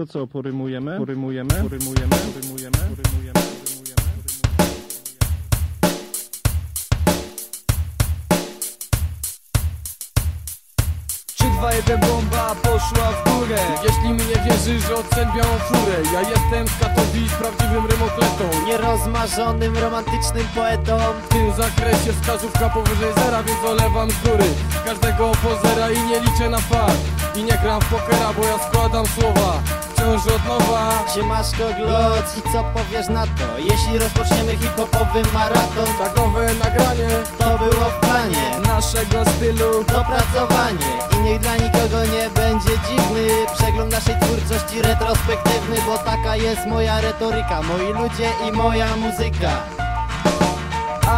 To co, porymujemy? Porymujemy? Porymujemy? Porymujemy? Porymujemy? Jeden, bomba poszła w górę Jeśli mi nie wierzysz, ocen białą furę Ja jestem z Katowic, prawdziwym rymokletą Nierozmarzonym, romantycznym poetą W tym zakresie wskazówka powyżej zera, więc olewam z góry Każdego pozera i nie liczę na fakt I nie gram w pokera, bo ja składam słowa Wciąż od nowa. Siemaszko Gloc i co powiesz na to? Jeśli rozpoczniemy hip-hopowy maraton Tak nowe nagranie. To było w planie naszego stylu. Dopracowanie. I niech dla nikogo nie będzie dziwny Przegląd naszej twórczości retrospektywny Bo taka jest moja retoryka. Moi ludzie i moja muzyka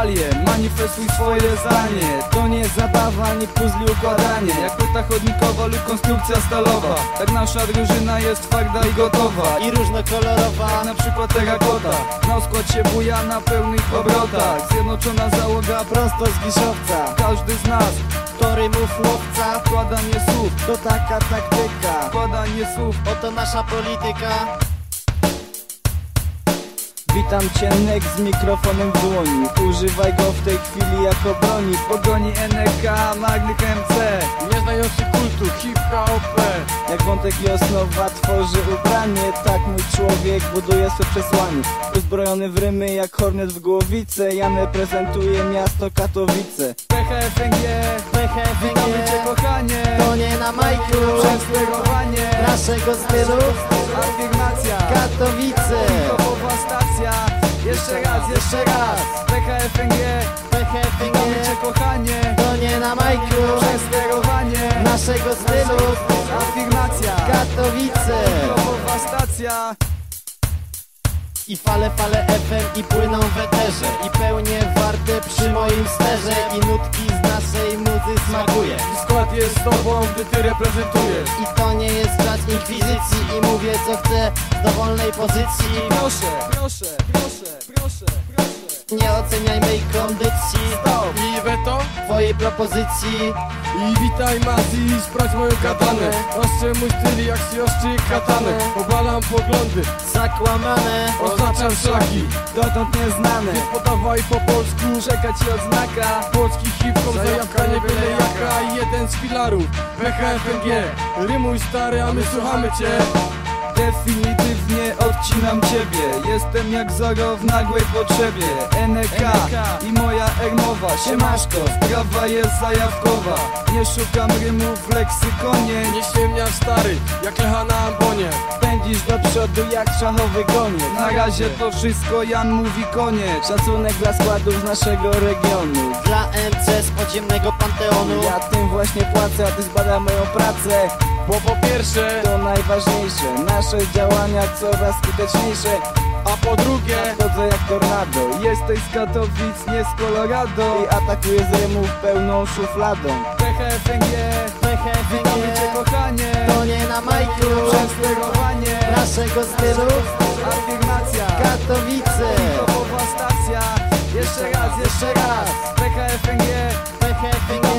Alien, manifestuj swoje zdanie. To nie zabawa, nie puzli układanie. Jak płyta chodnikowa lub konstrukcja stalowa. Tak nasza drużyna jest twarda i gotowa. I różnokolorowa Jak na przykład terakota Na skład się buja na pełnych obrotach. Zjednoczona załoga Prosto z Giszowca Każdy z nas To rymów łowca Składanie słów, To taka taktyka. Składanie słów Oto nasza polityka Witam cię Nek z mikrofonem w dłoni. Używaj go w tej chwili jako broni. Pogoni NK, Magny MC Nieznający kultu, hip-hop. Jak wątek Josnowa tworzy ubranie Tak mój człowiek buduje swe przesłanie. Uzbrojony w rymy jak hornet w głowice Ja reprezentuję miasto Katowice. PHFNG Witamy cię kochanie. To nie na majku. Przesterowanie Naszego stylu. Afirmacja. Katowice stacja. Jeszcze raz, jeszcze raz. PKFNG Witamy cię kochanie. To nie na majku. Przesterowanie Naszego stylu. Afirmacja. Katowice. Hip-hopowa stacja. I fale, fale FM i płyną w eterze I pełnie warte przy moim sterze. I nutki muzy smakuje. Skład jest z tobą, gdy ty reprezentujesz. I to nie jest czas inkwizycji I mówię co chcę z dowolnej pozycji. Proszę, proszę, proszę, proszę, proszę. Nie oceniaj mej kondycji Stop. I weto? Twojej propozycji. I witaj Mati, sprawdź moją katanę. Ostrzę mój styl jak się ostrzy katanę. Obalam poglądy, Zakłamane. Oznaczam szlaki. Dotąd nieznane. Nie podawaj po polsku, czeka ci odznaka Polski hip-hop, jeden z filarów, PHFNG Rymuj stary, a my słuchamy cię. Definitywnie odcinam ciebie Jestem jak Zoro w nagłej potrzebie. NK i moja ermowa Siemaszko, sprawa jest zajawkowa. Nie szukam rymów w leksykonie. Nie ściemniam stary, jak lecha na ambonie Pędzisz do przodu jak szachowy goniec Na razie to wszystko, Jan mówi koniec. Szacunek dla składów z naszego regionu. Dla MC z podziemnego panteonu. Ja tym właśnie płacę, a ty zbada moją pracę Bo po pierwsze, To najważniejsze, nasze działania coraz skuteczniejsze. a po drugie Chodzę jak tornado Jesteś z Katowic, nie z Colorado. I atakuję z rymów pełną szufladą. PHFNG Witamy cię kochanie. To nie na majku. Przesterowanie Naszego stylu. Afirmacja. Katowice. Hip-hopowa stacja. Jeszcze raz, jeszcze raz. PHFNG Witamy